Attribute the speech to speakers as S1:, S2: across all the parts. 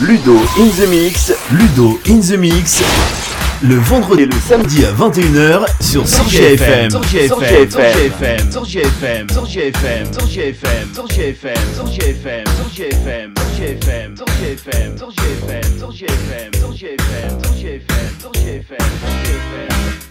S1: Ludo in the Mix, Ludo in the Mix, le vendredi et le samedi à 21h sur Sorgia FM. Sorgia FM. Sorgia FM. Sorgia FM. Sorgia FM. Sorgia FM. Sorgia FM. Sorgia FM. Sorgia FM. Sorgia FM. Sorgia FM. Sorgia FM. Sorgia FM. Sorgia FM. Sorgia FM. Sorgia FM. Sorgia FM.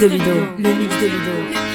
S2: Le mix de Ludo.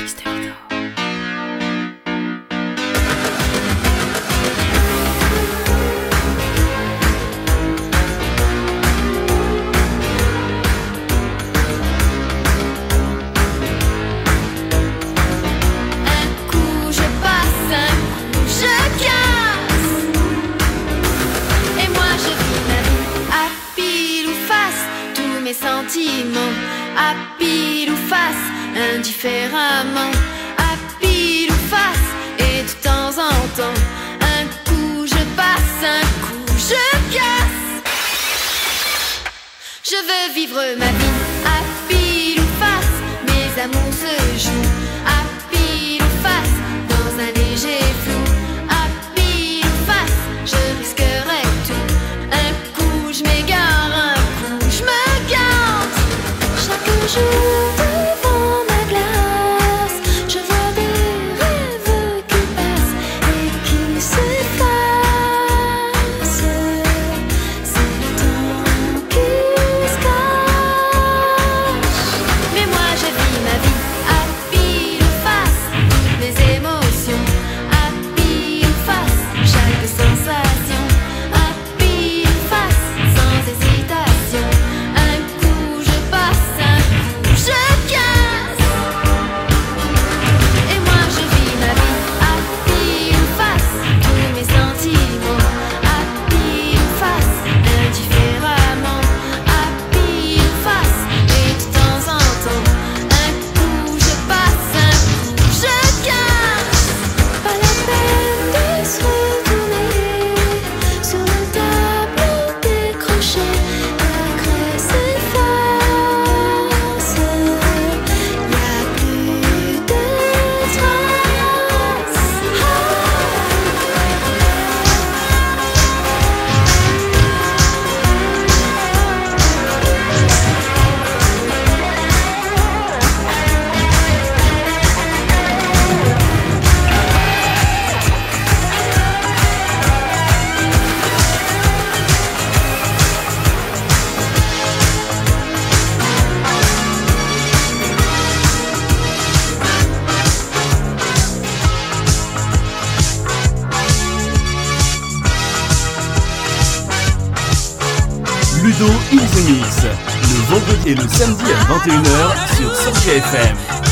S1: 21h sur Sorgia FM.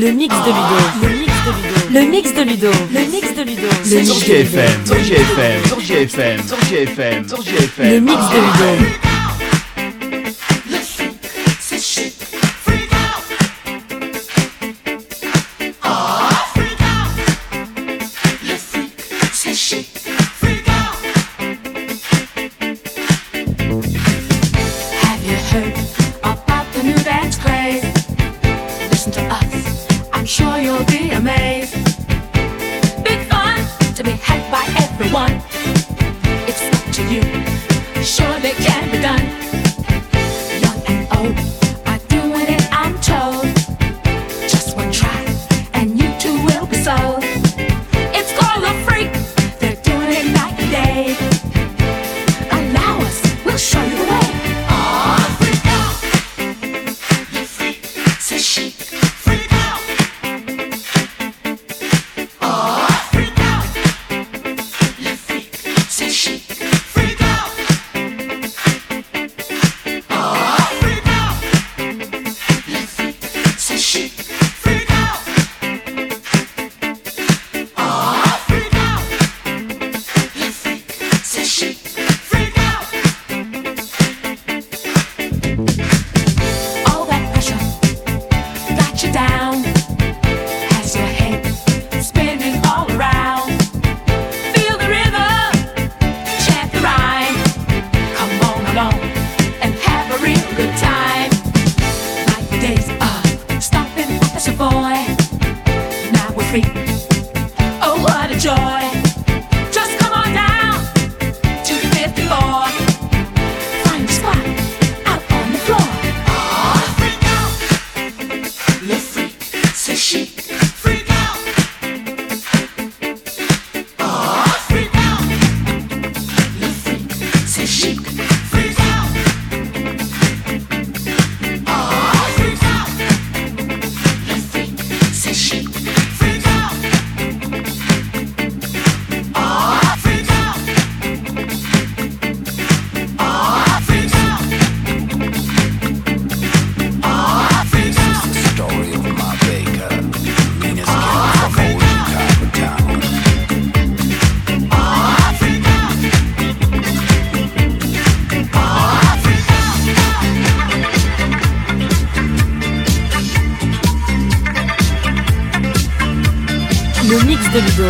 S3: Le mix de Ludo. Le mix de Ludo. Le mix de Ludo. Le mix de Ludo. Le mix de Ludo. Le mix de Ludo.
S1: Le
S3: mix de Ludo.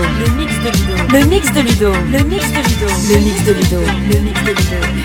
S3: Le mix de Ludo. Le mix de Ludo. Le mix de Ludo. Le mix de Ludo. Le mix de Ludo.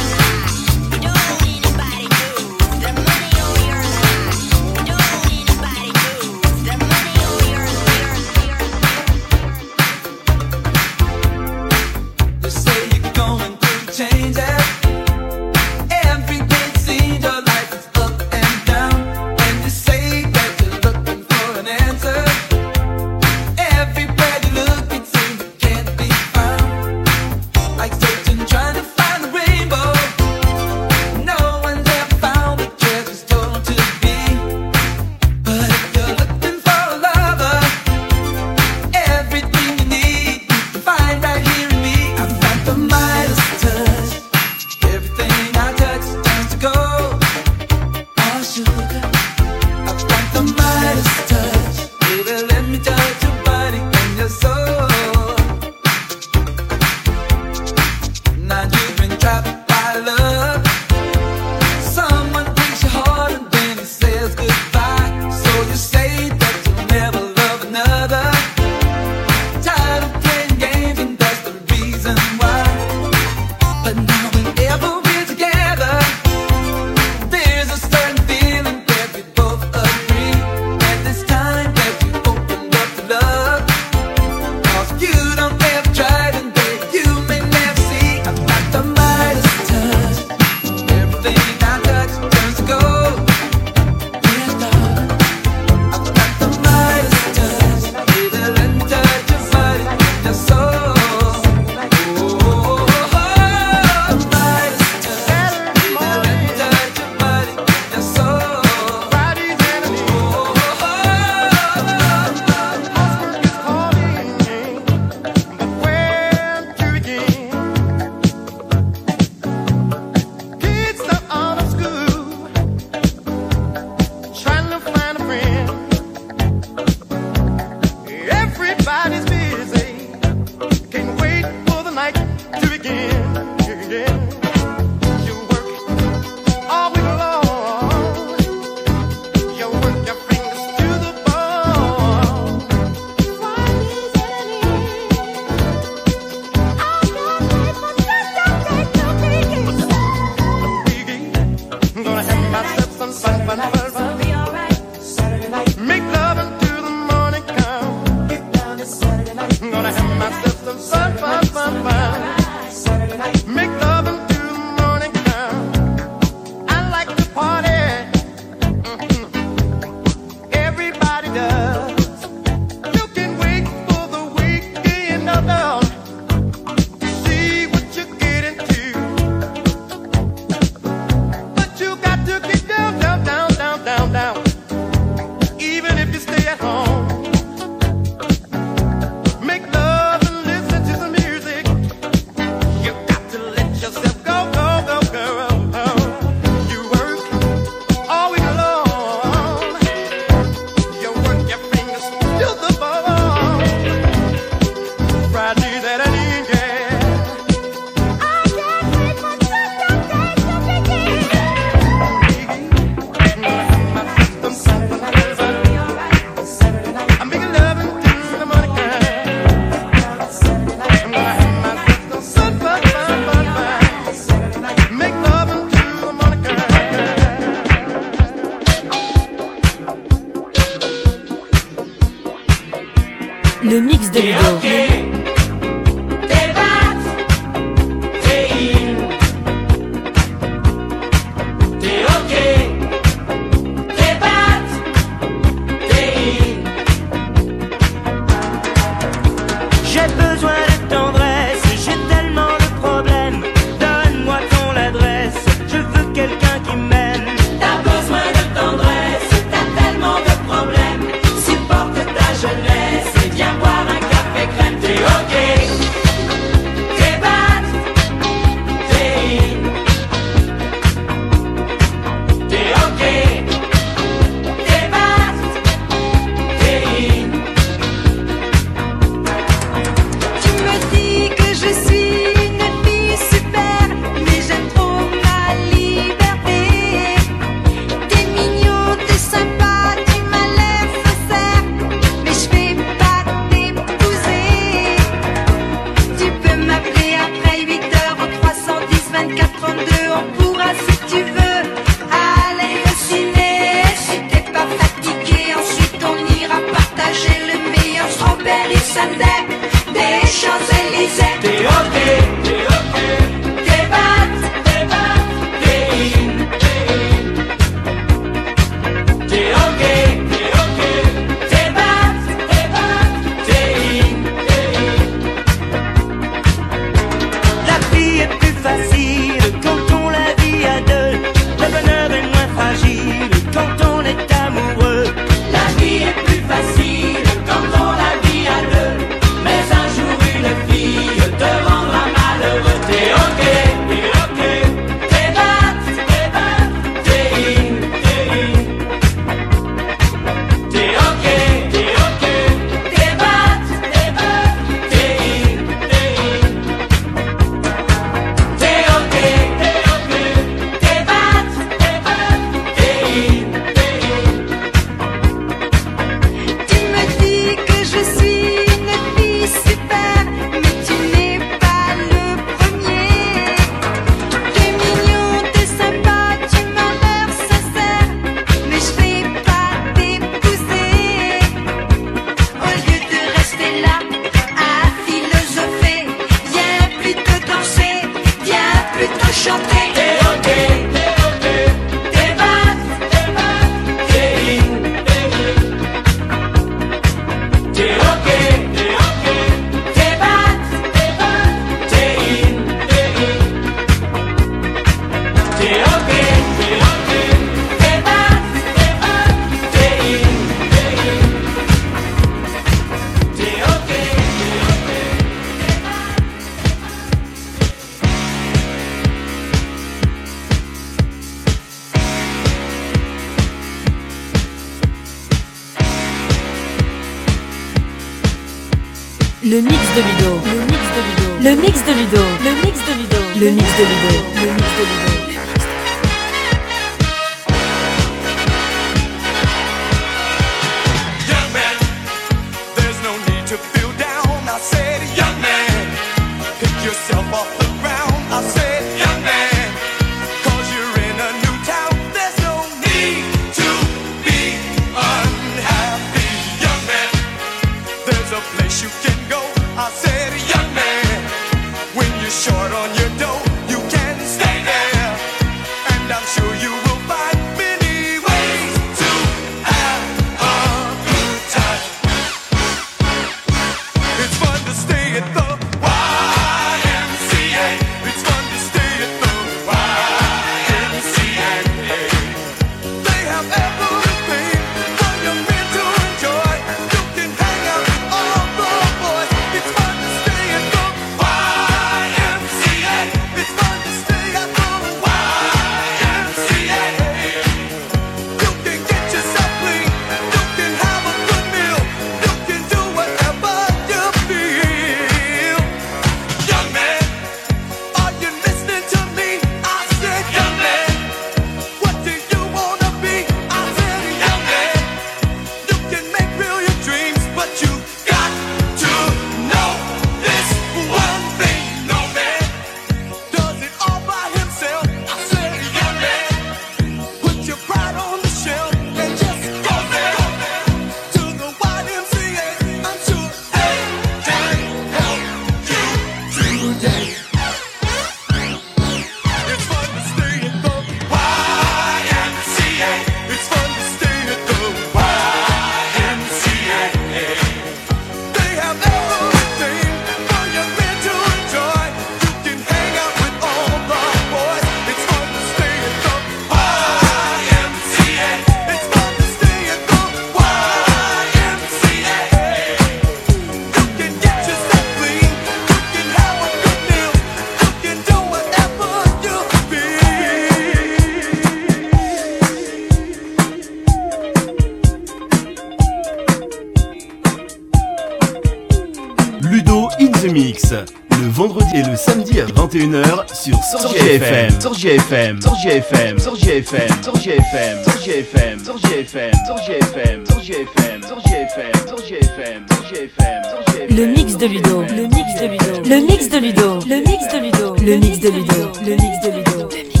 S4: Sur Sorgi FM. Sorgi FM. Sorgi FM. Sorgi FM. Sorgi FM. Sorgi FM. Sorgi FM. Sorgi FM. Sorgi FM. Sorgi FM. Sorgi FM. Sorgi FM.
S5: Le mix de Ludo. Le mix de Ludo. Le mix de Ludo. Le mix de Ludo. Le mix de Ludo. Le mix de Ludo.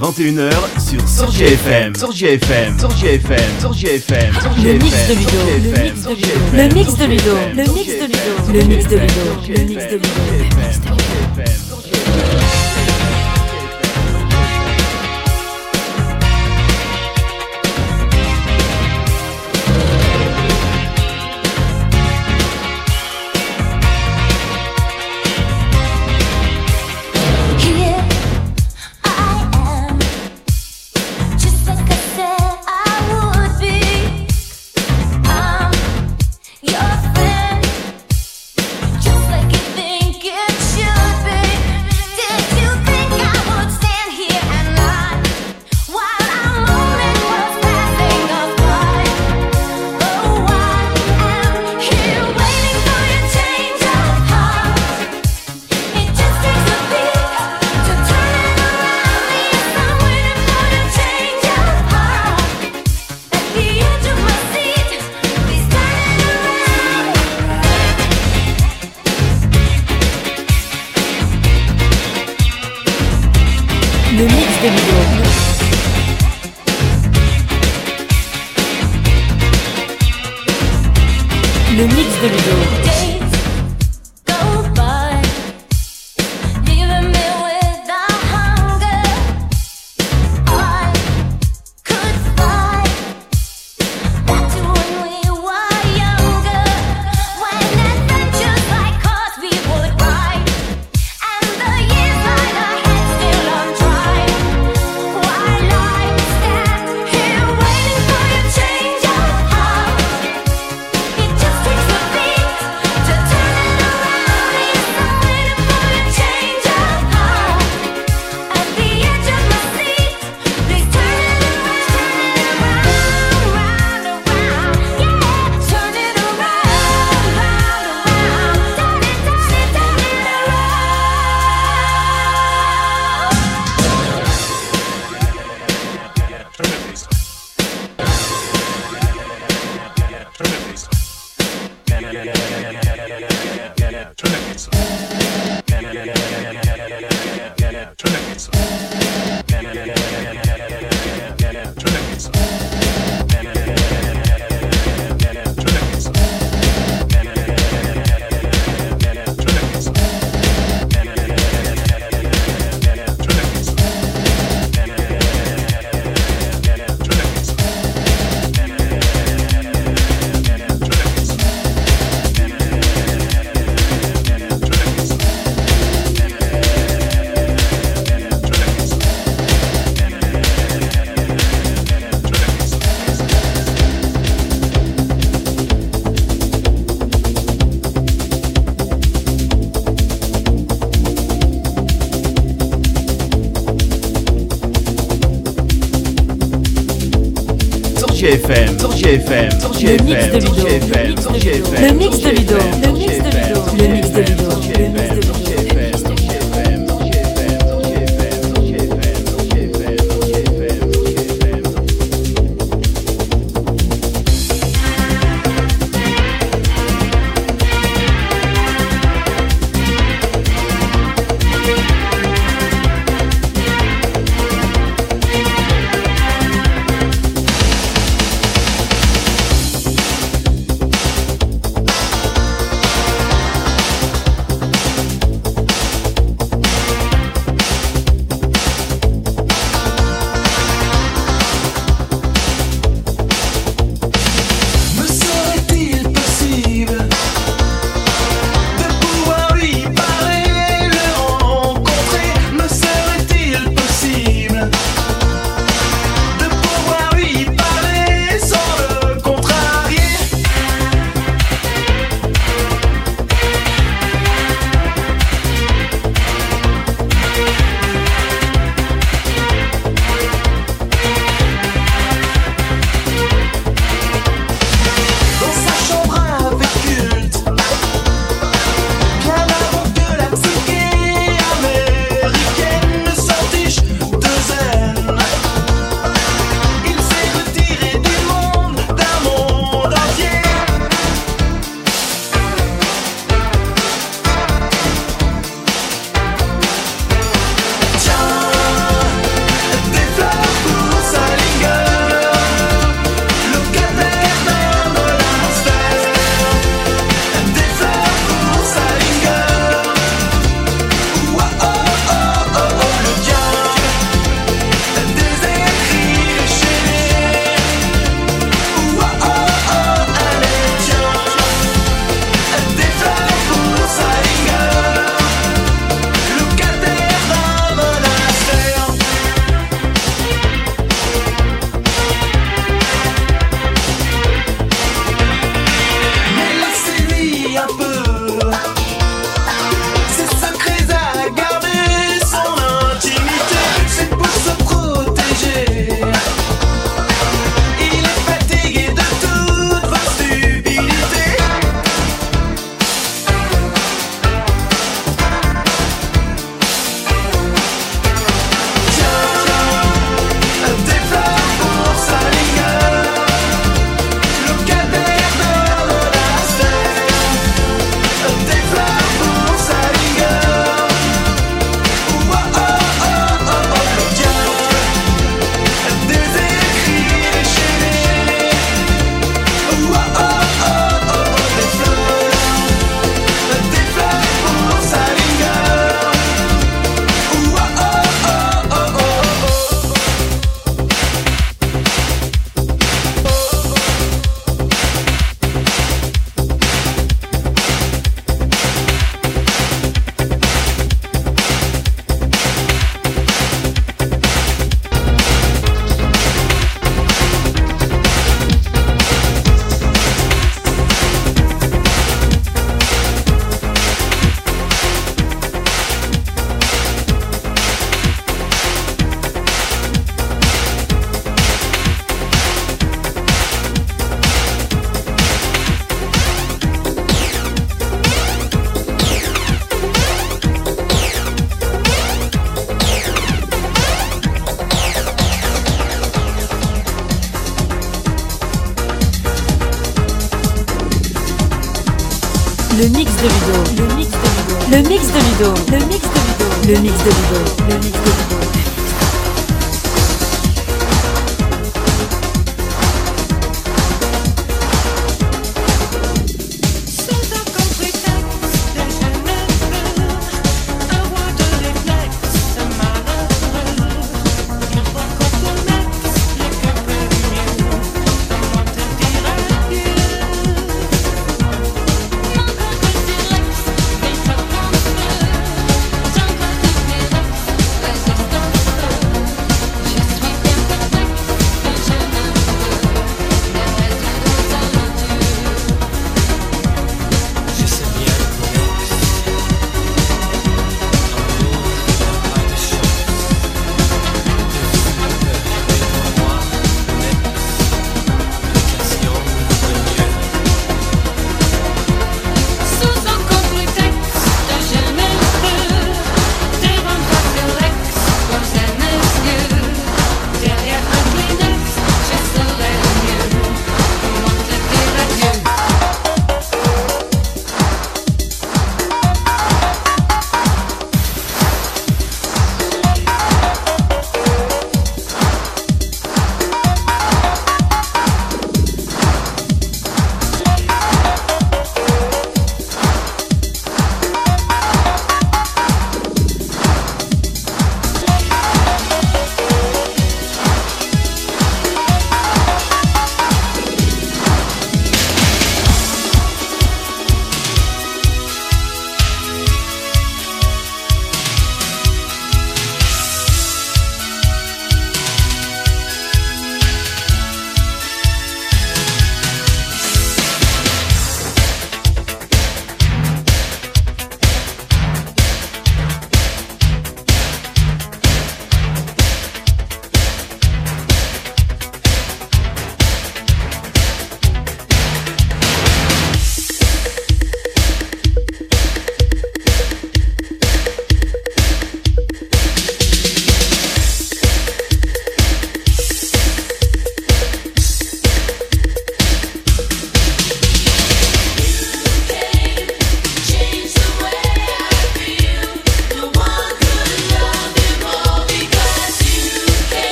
S4: 21h sur Sorgia FM. Sorgia FM. Sorgia FM. Sorgia FM.
S5: Le mix de Ludo. Le mix de Ludo. Le mix de Ludo. Le mix de Ludo. Le mix de Ludo. Le mix de Ludo.
S6: JFM, sur
S7: JFM, sur JFM, sur JFM, sur JFM,
S2: le mix de Ludo,
S8: le
S4: mix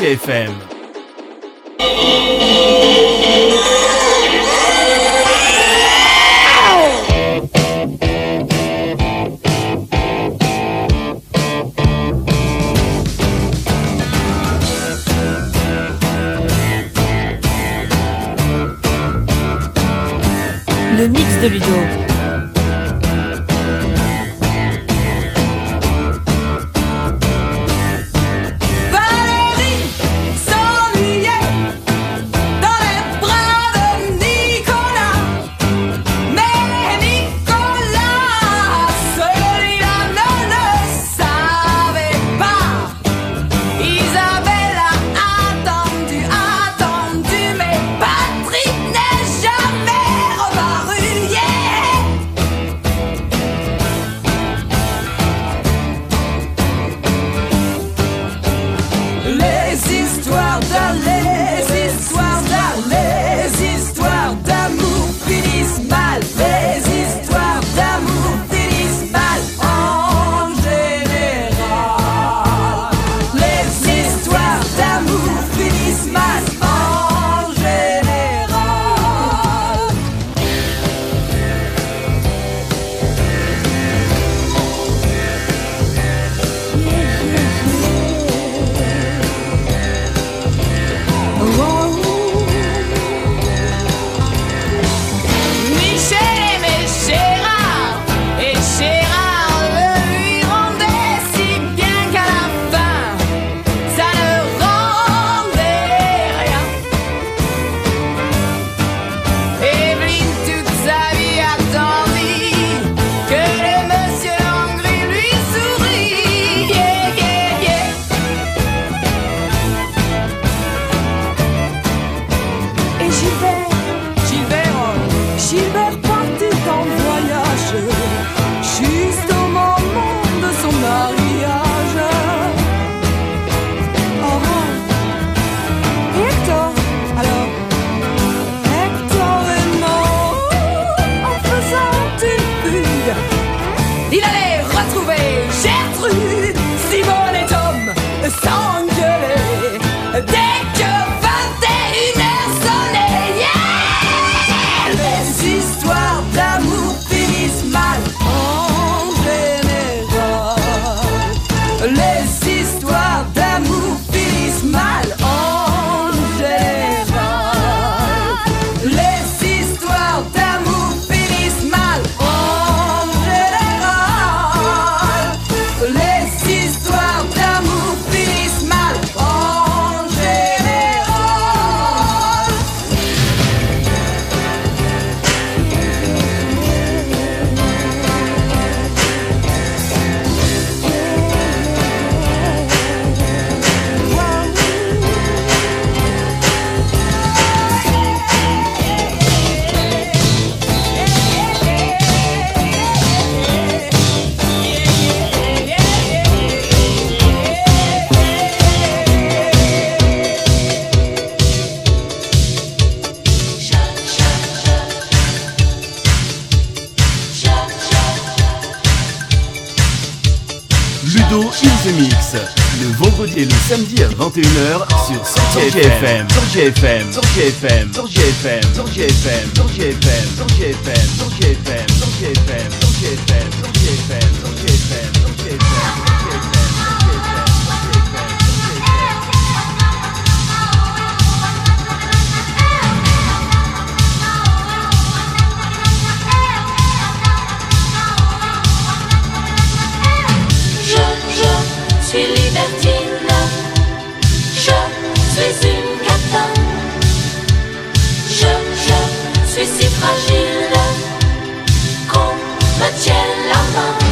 S4: sur samedi à 21h sur Sortie FM. FM. Sortie FM. Sortie FM. Sortie FM. Sortie FM. Sortie FM. Sortie FM. Sortie FM. Sortie FM. Sortie FM. Sortie FM. Sortie FM.
S2: Je, je suis libertine. Je suis une. Je, je suis si fragile qu'on me tienne la main.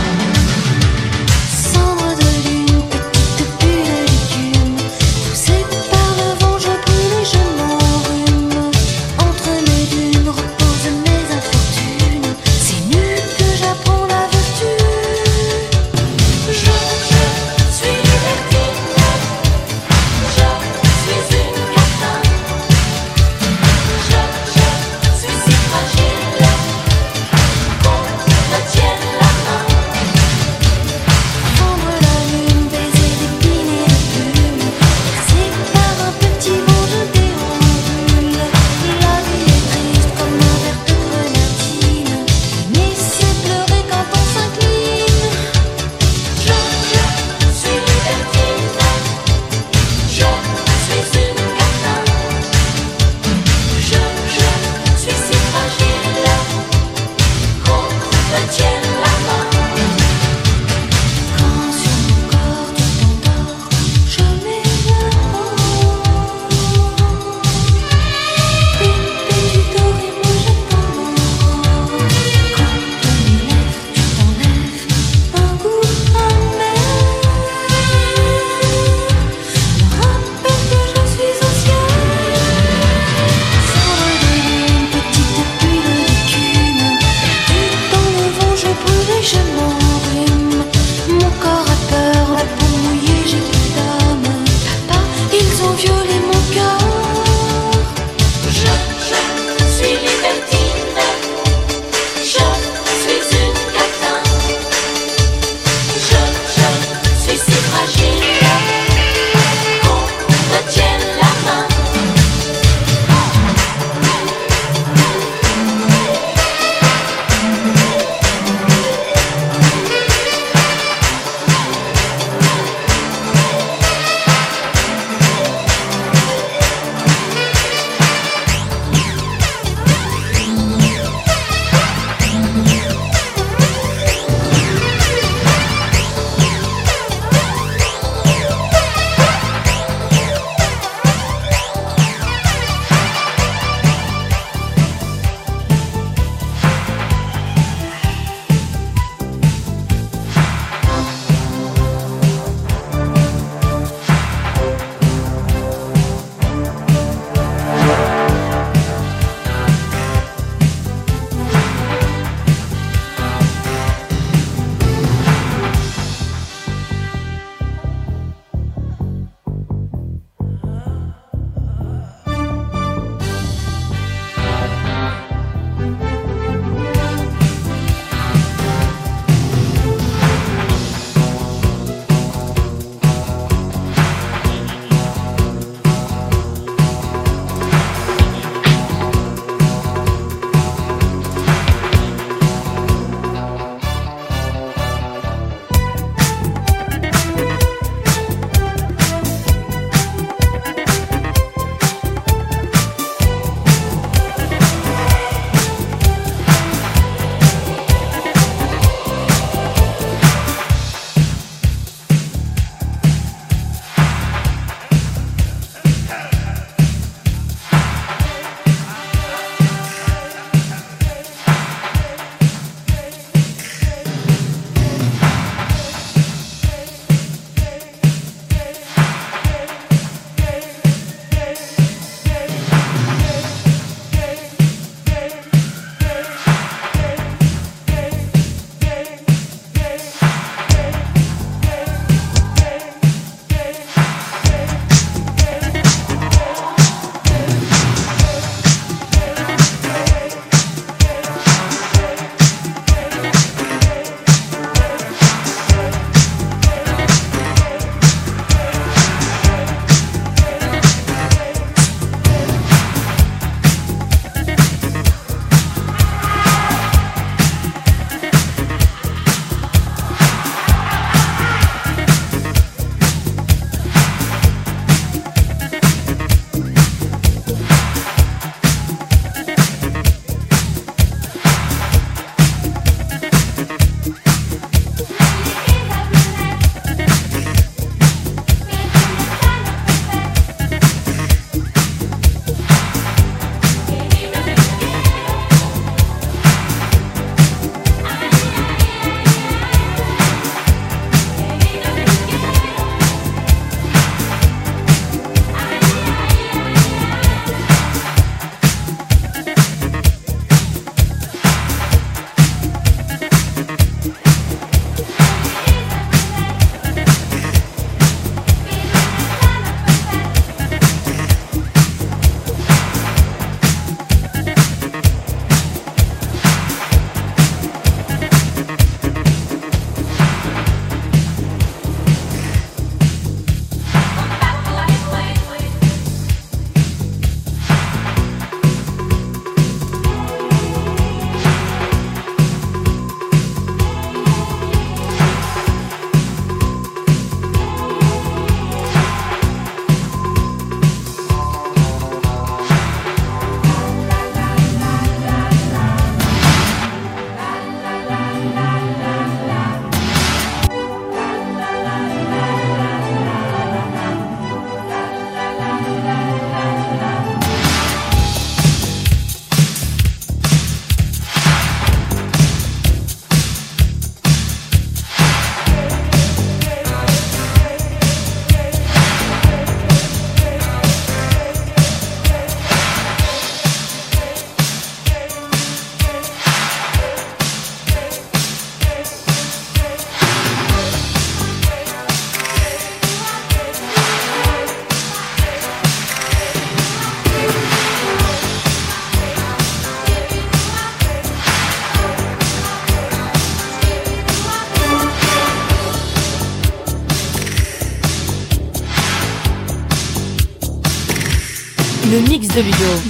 S9: ce vidéo.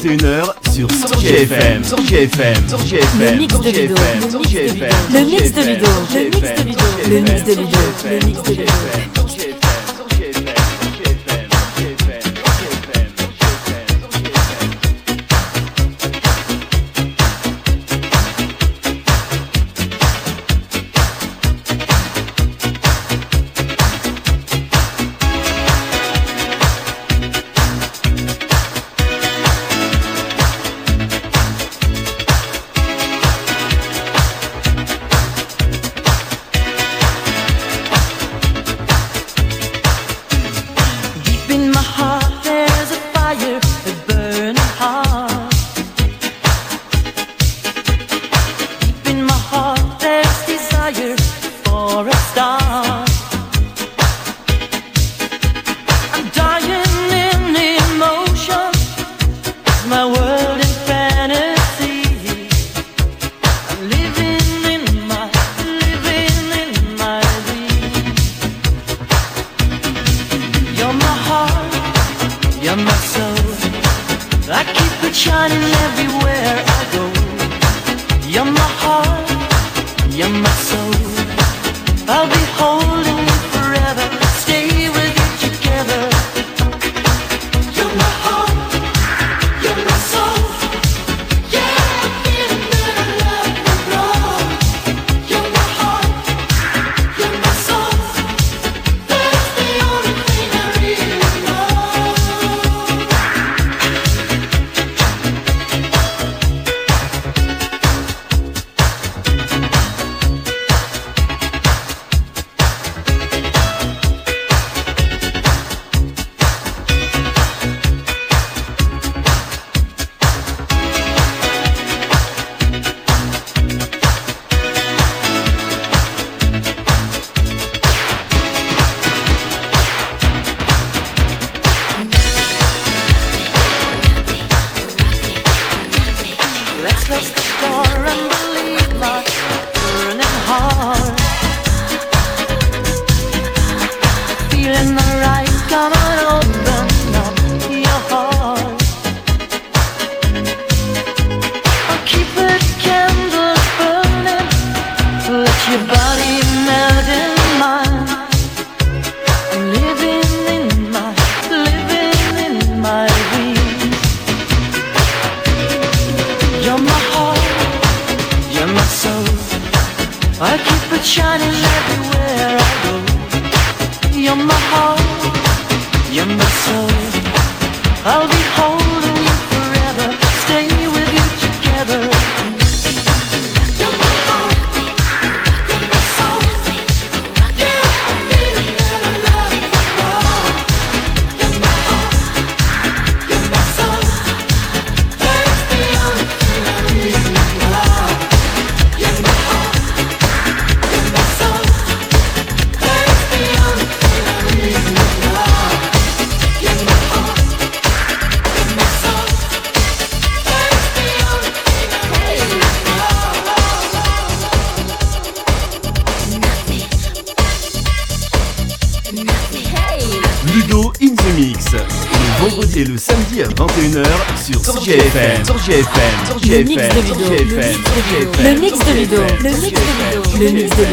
S9: 21h sur Sorgi FM. Sorgi FM. Sorgi FM.
S1: Le. Le mix de Le mix de Le mix de Ludo. Le mix de
S5: Le
S1: mix de
S5: vidéo.
S1: Le mix de
S5: vidéo.
S1: Le mix de
S5: vidéo.
S1: Le mix de
S5: vidéo.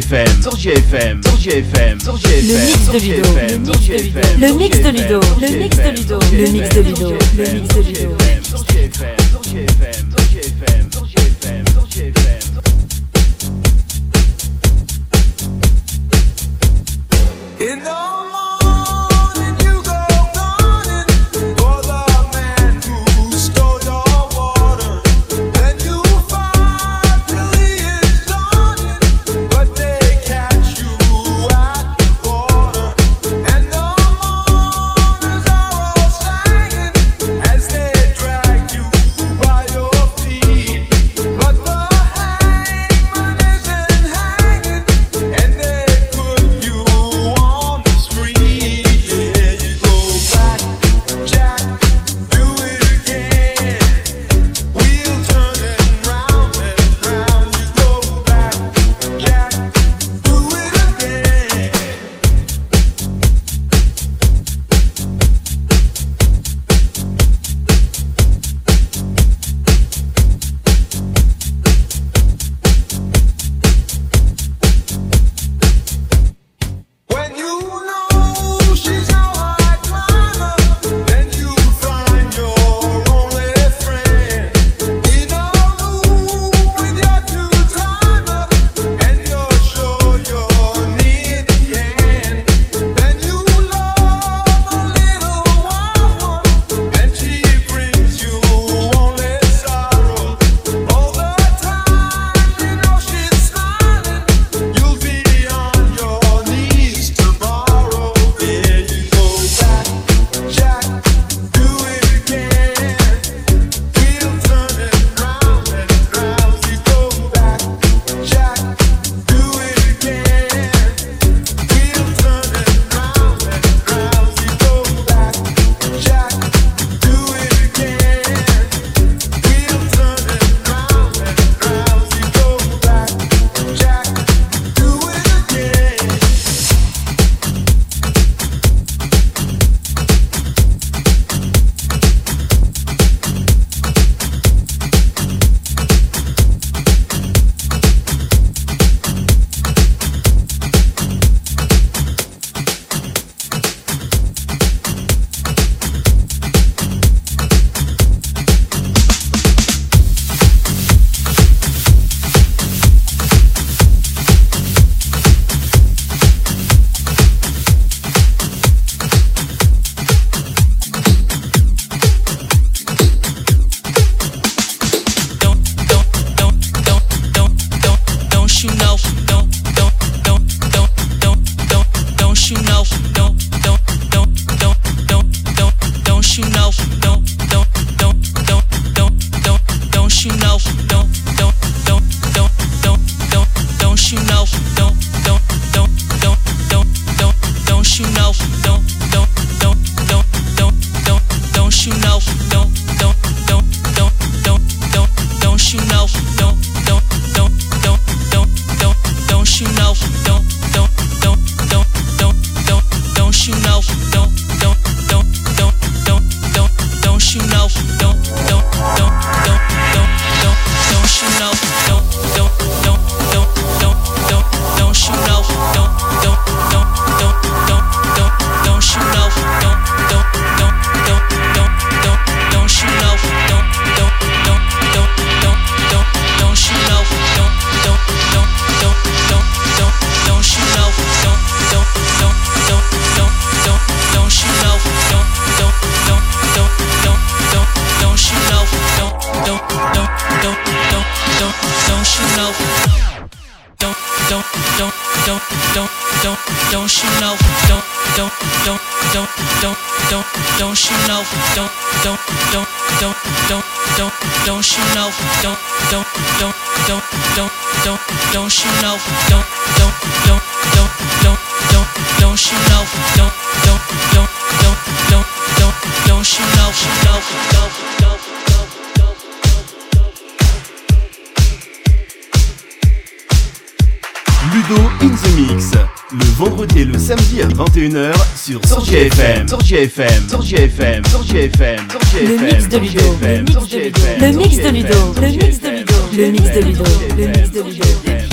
S5: FM. Sorgia FM. Sorgia FM.
S7: Sorgia FM. Sorgia FM.
S2: Le mix de Ludo. Le mix de Ludo.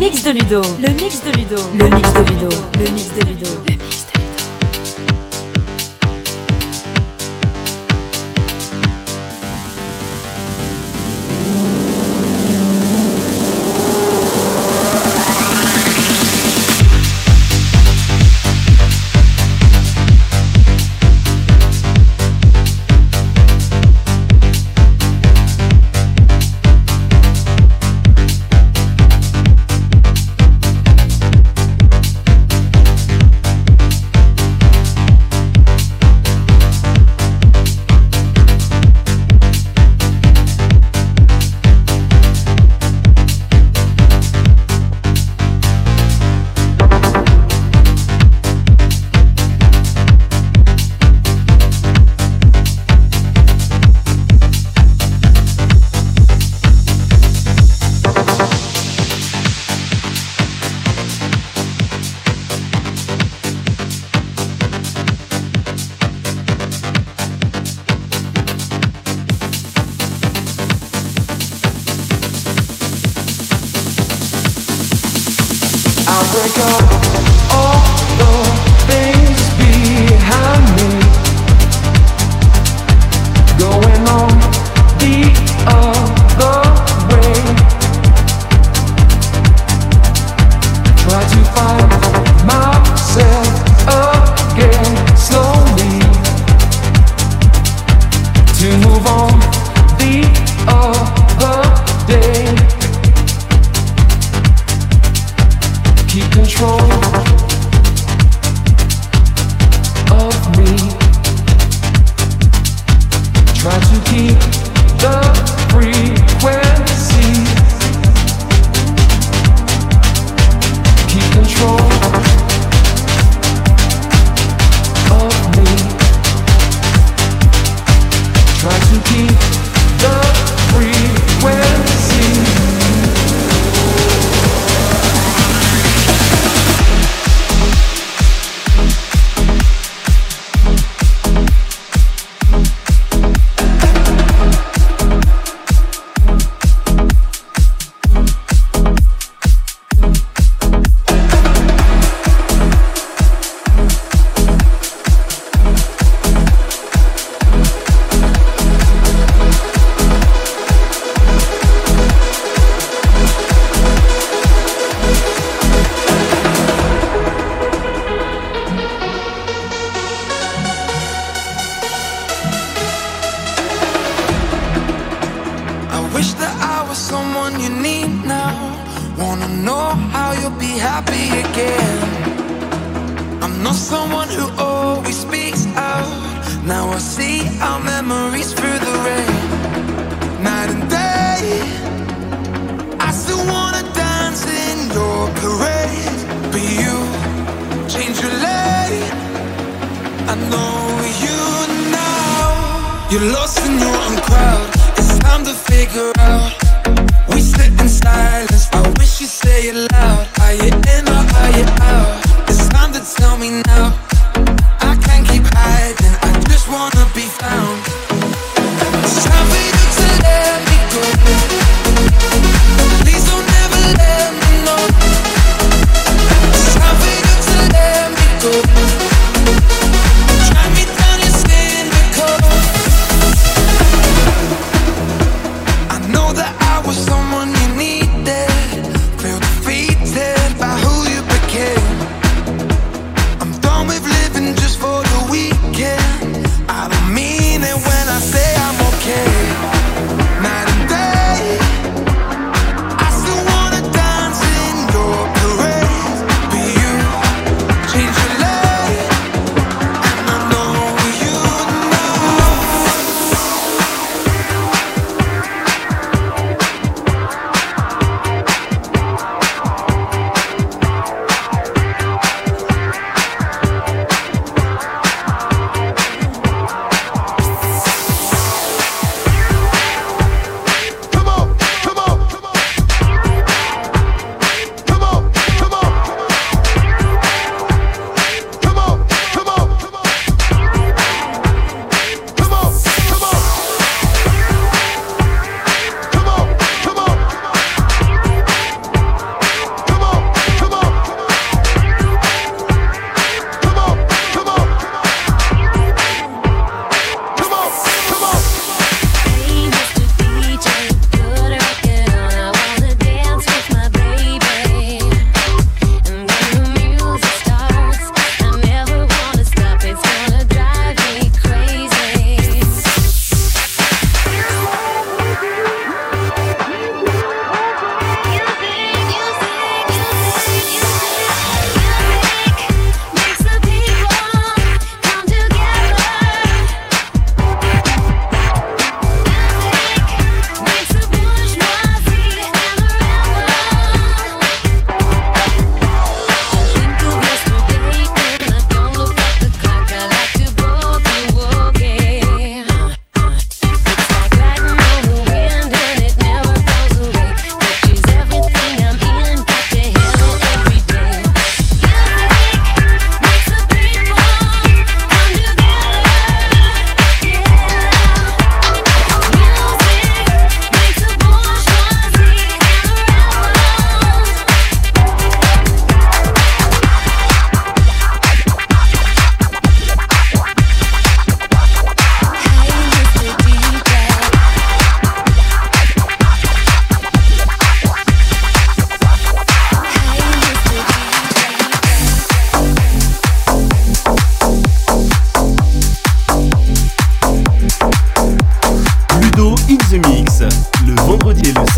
S2: mix de Ludo. Le mix de Ludo. Le mix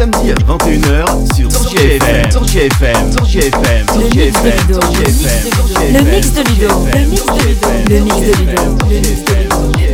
S7: samedi à 21h sur Sorgier FM. Sorgier FM. Sorgier FM. Sorgier FM.
S2: Le mix de Ludo. Le mix de Ludo. Le mix de Ludo. Le mix de Ludo.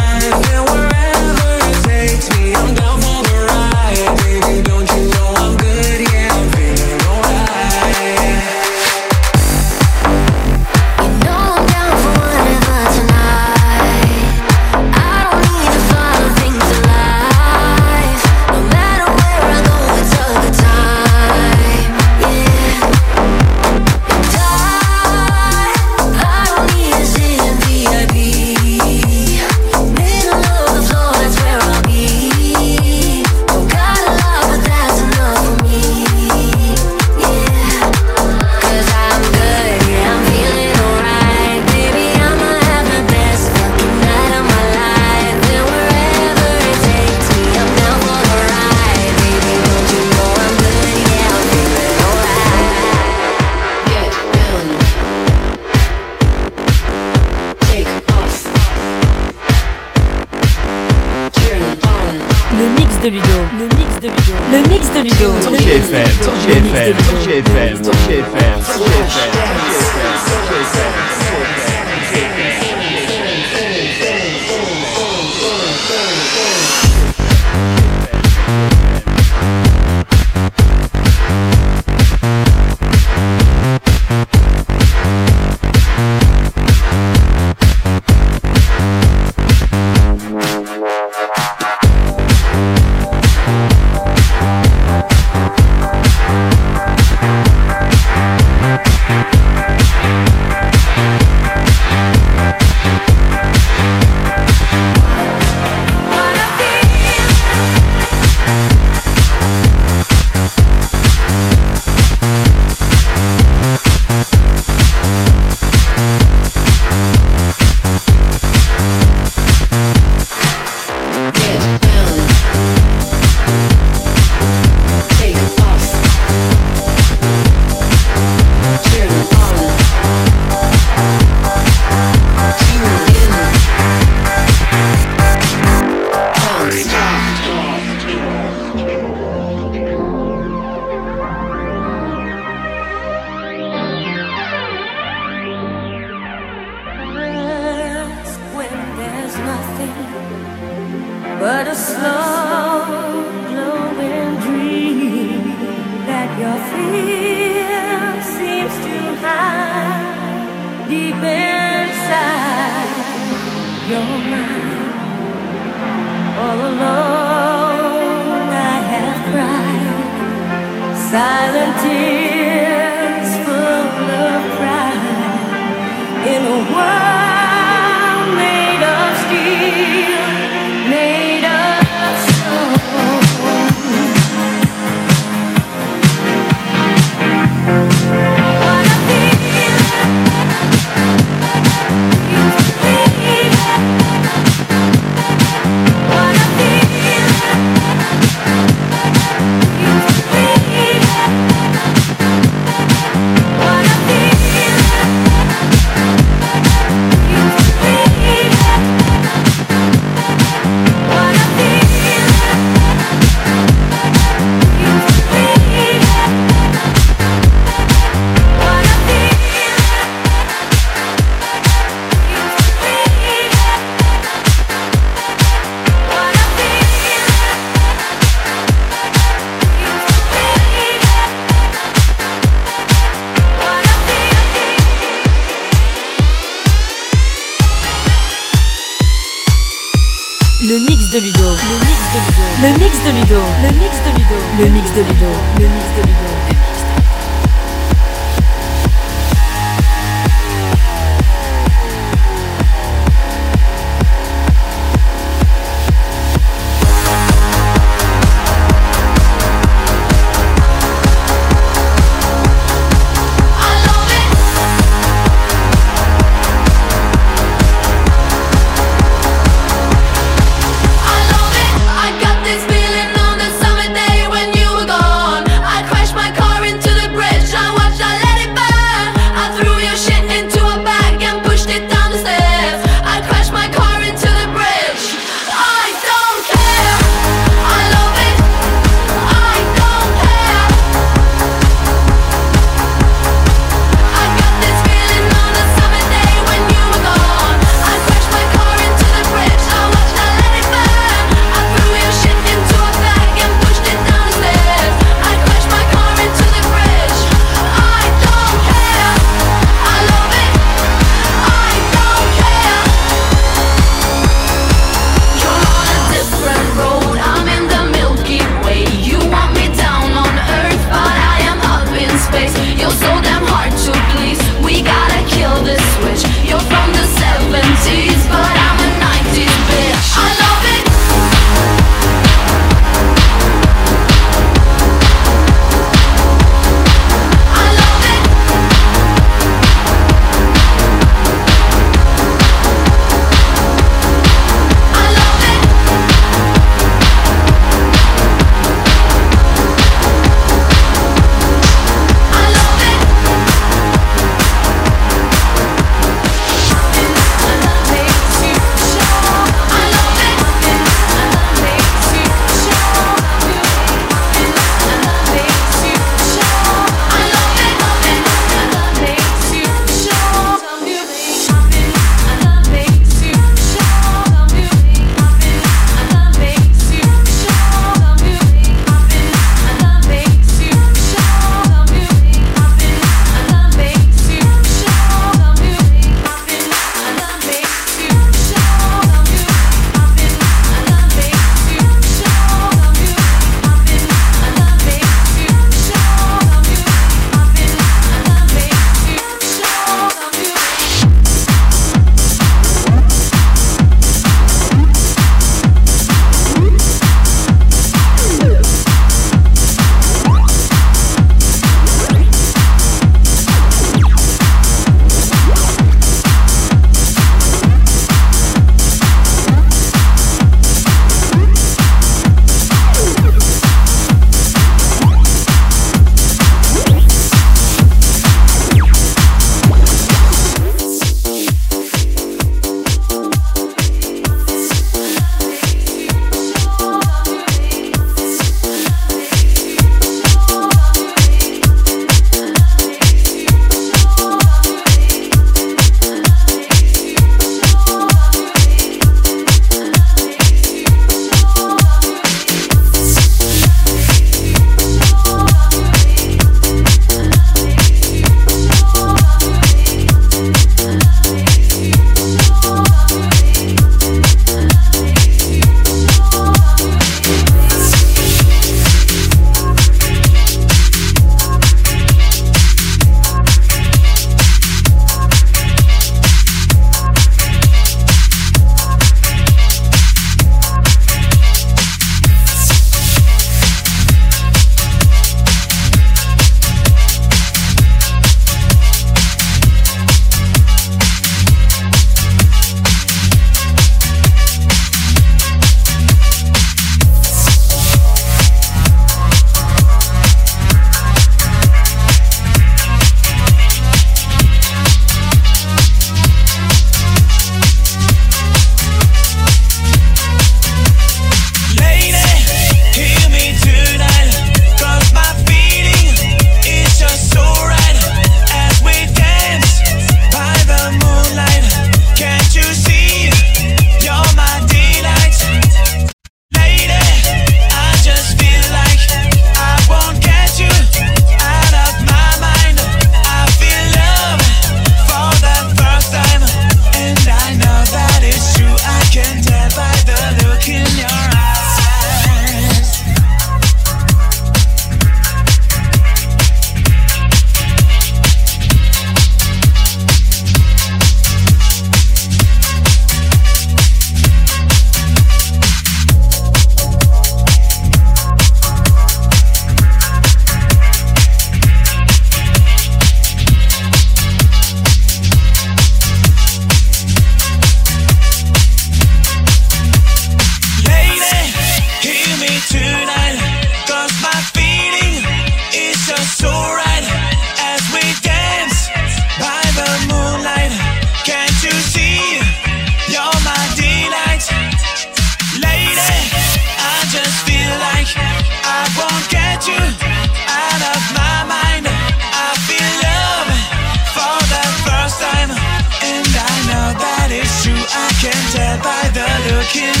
S10: can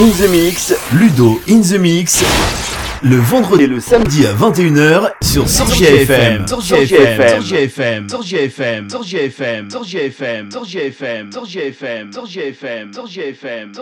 S10: in the Mix, Ludo in the Mix, le vendredi et le samedi à 21h sur Sorgia FM. Sorgia FM, Sorgia FM, Sorgia FM, Sorgia FM, Sorgia FM, Sorgia FM, Sorgia FM, Sorgia FM, Sorgia FM,